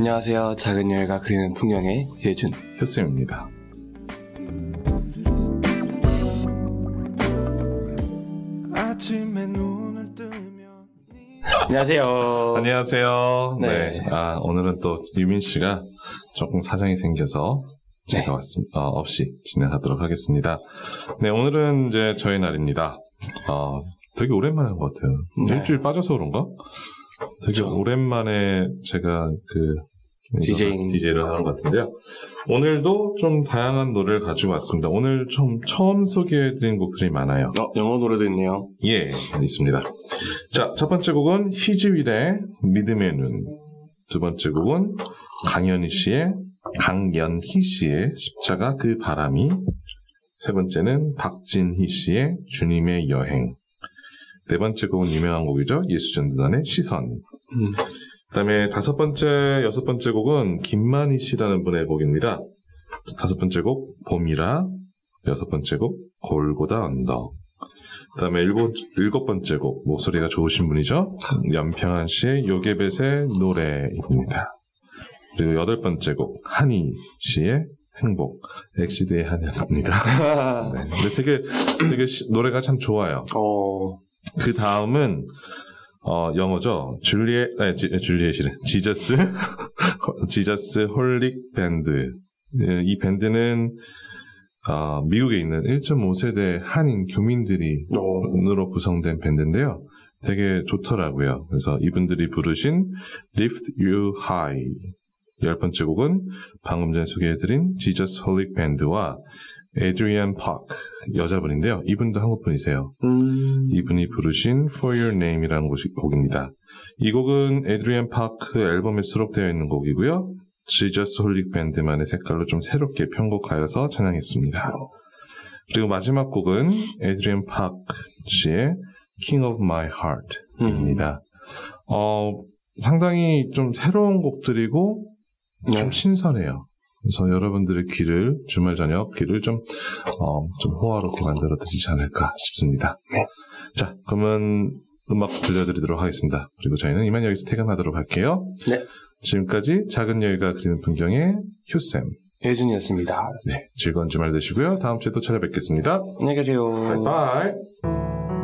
안녕하세요. 작은 여해가 그리는 풍경의 예준. 효쌤입니다. 뜨면 안녕하세요. 안녕하세요. 네. 네. 아, 오늘은 또 유민 씨가 조금 사정이 생겨서 제가 네. 왔습니다. 없이 진행하도록 하겠습니다. 네, 오늘은 이제 저희 날입니다. 어, 되게 오랜만에 한 것 같아요. 네. 일주일 빠져서 그런가? 되게 그쵸. 오랜만에 제가 그 디제잉. DJ를 하는 것 같은데요. 오늘도 좀 다양한 노래를 가지고 왔습니다. 오늘 좀 처음 소개해드린 곡들이 많아요. 어, 영어 노래도 있네요. 예, 있습니다. 자, 첫 번째 곡은 희즈윌의 믿음의 눈. 두 번째 곡은 강연희 씨의, 강연희 씨의 십자가 그 바람이. 세 번째는 박진희 씨의 주님의 여행. 네 번째 곡은 유명한 곡이죠. 예수전도단의 시선. 음. 그 다음에 다섯 번째, 여섯 번째 곡은 김만희 씨라는 분의 곡입니다. 다섯 번째 곡, 봄이라. 여섯 번째 곡, 골고다 언덕. 그 다음에 일곱, 일곱 번째 곡, 목소리가 좋으신 분이죠. 염평안 씨의 요게벳의 노래입니다. 그리고 여덟 번째 곡, 하니 씨의 행복. 엑시드의 하니였습니다. 네. 근데 되게, 되게 시- 노래가 참 좋아요. 어, 그 다음은 어, 영어죠. 줄리엣, 아, 지, 줄리엣이래. 지저스, 지저스 홀릭 밴드. 예, 이 밴드는 아, 미국에 있는 1.5세대 한인 교민들이 어, 으로 구성된 밴드인데요. 되게 좋더라고요. 그래서 이분들이 부르신 Lift You High 열 번째 곡은 방금 전에 소개해드린 Jesus Holic Band와 에드리안 파크 여자분인데요. 이분도 한국 분이세요. 음, 이분이 부르신 For Your Name이라는 곡이- 곡입니다. 이 곡은 에드리안 파크 앨범에 수록되어 있는 곡이고요. Jesus Holic 밴드만의 색깔로 좀 새롭게 편곡하여서 찬양했습니다. 그리고 마지막 곡은 에드리안 파크 씨의 King of My Heart입니다. 어, 상당히 좀 새로운 곡들이고 좀 네. 신선해요. 그래서 여러분들의 귀를 주말 저녁 귀를 좀, 어, 좀 호화롭게 만들어 드리지 않을까 싶습니다. 자, 그러면 음악 들려드리도록 하겠습니다. 그리고 저희는 이만 여기서 퇴근하도록 할게요. 네. 지금까지 작은 여유가 그리는 풍경의 휴쌤. 예준이었습니다. 네, 즐거운 주말 되시고요. 다음 주에 또 찾아뵙겠습니다. 안녕히 계세요. 바이바이.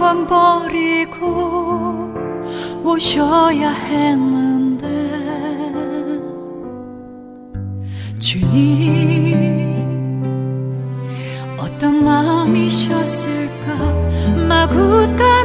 영광 버리고 오셔야 했는데 주님 어떤 마음이셨을까? 마구간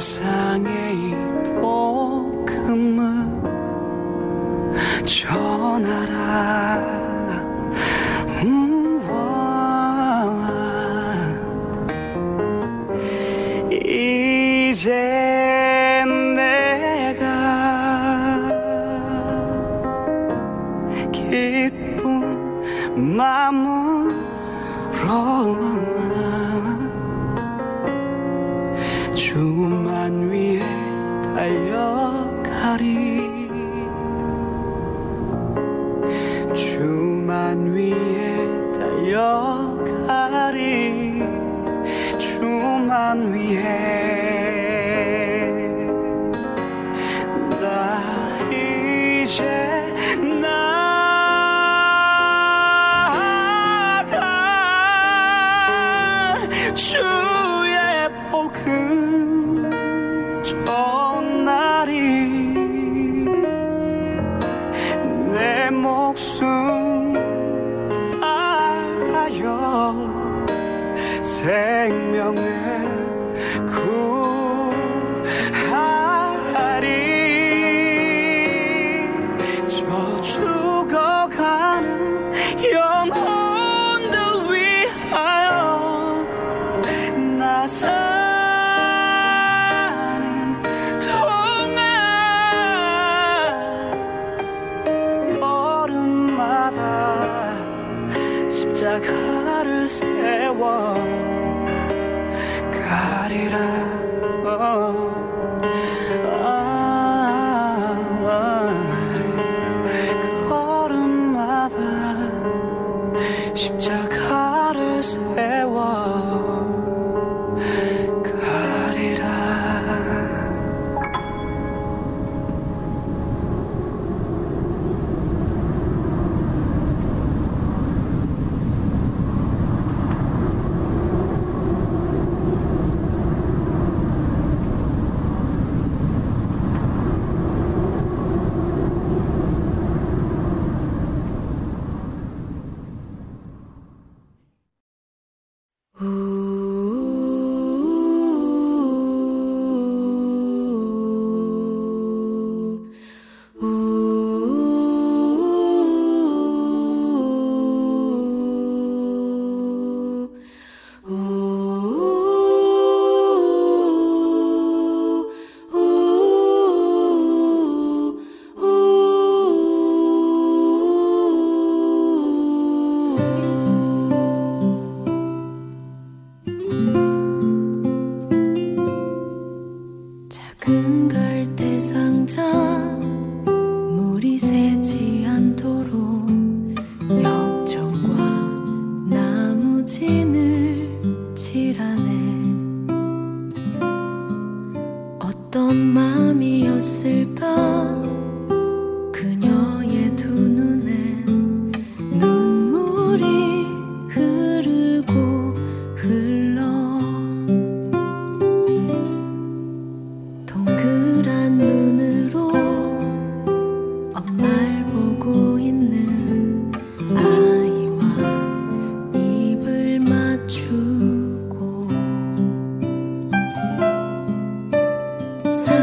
세상에 십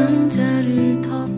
상자를 덮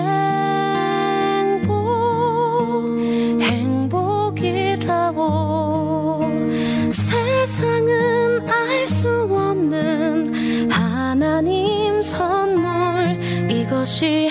可惜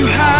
you have.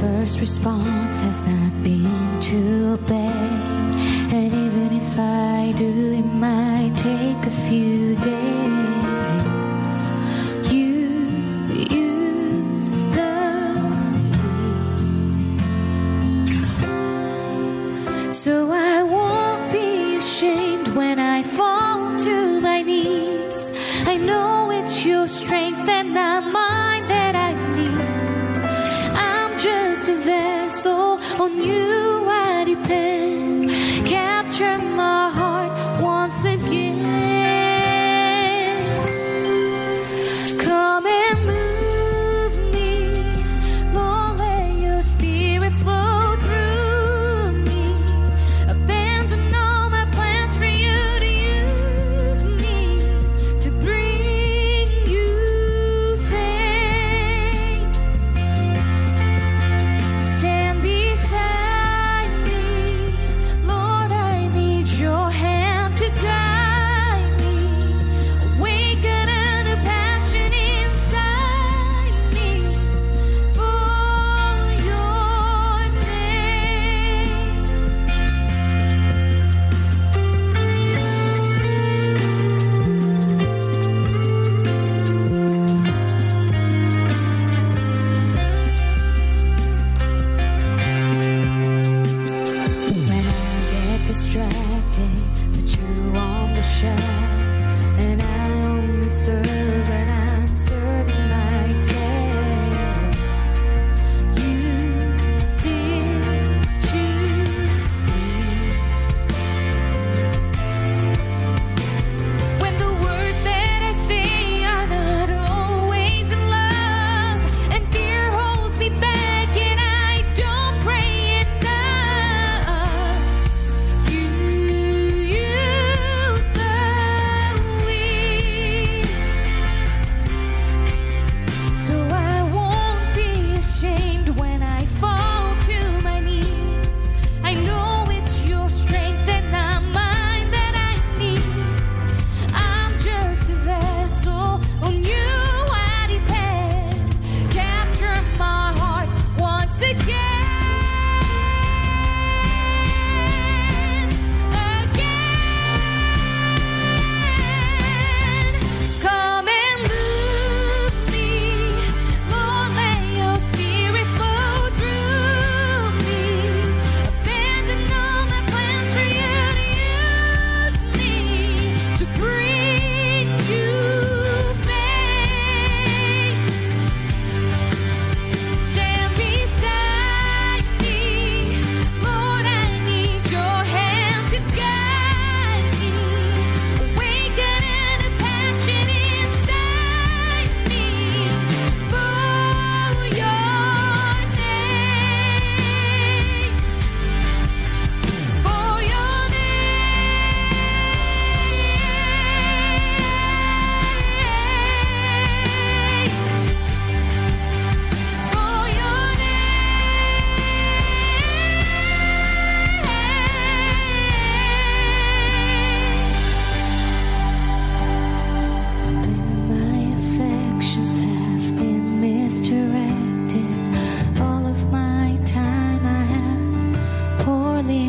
first response has not been to obey. And even if I do, it might take a few days.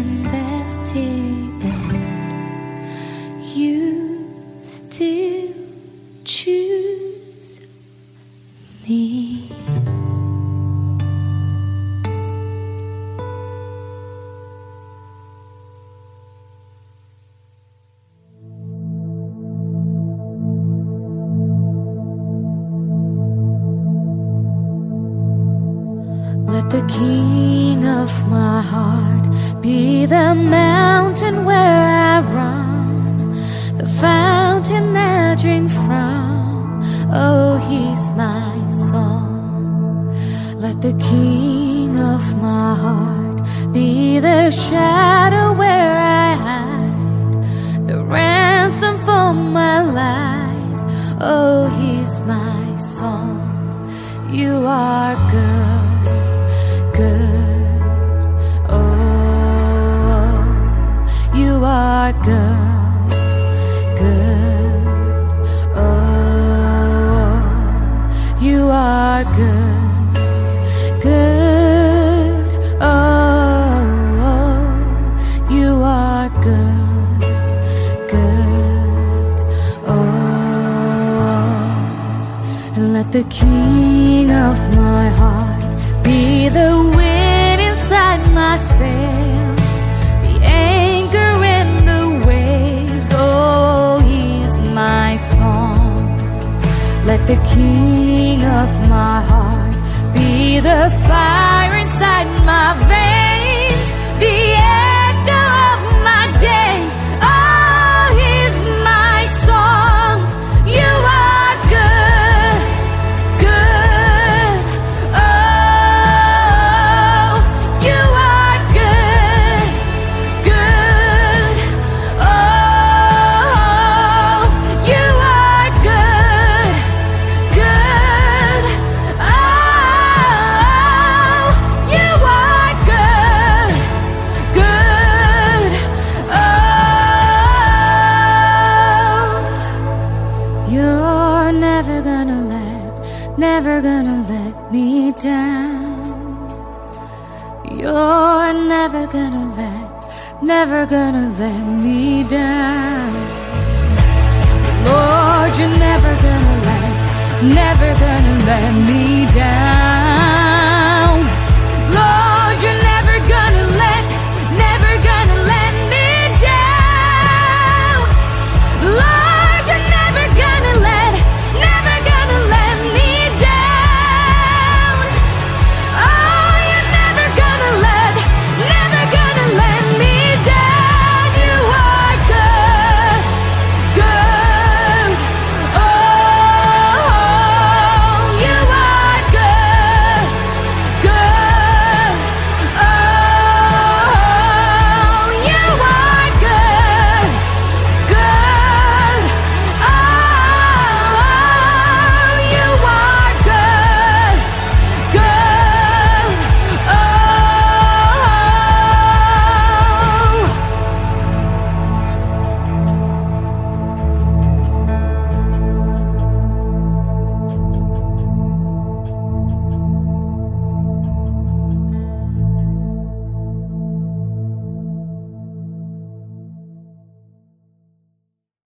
invested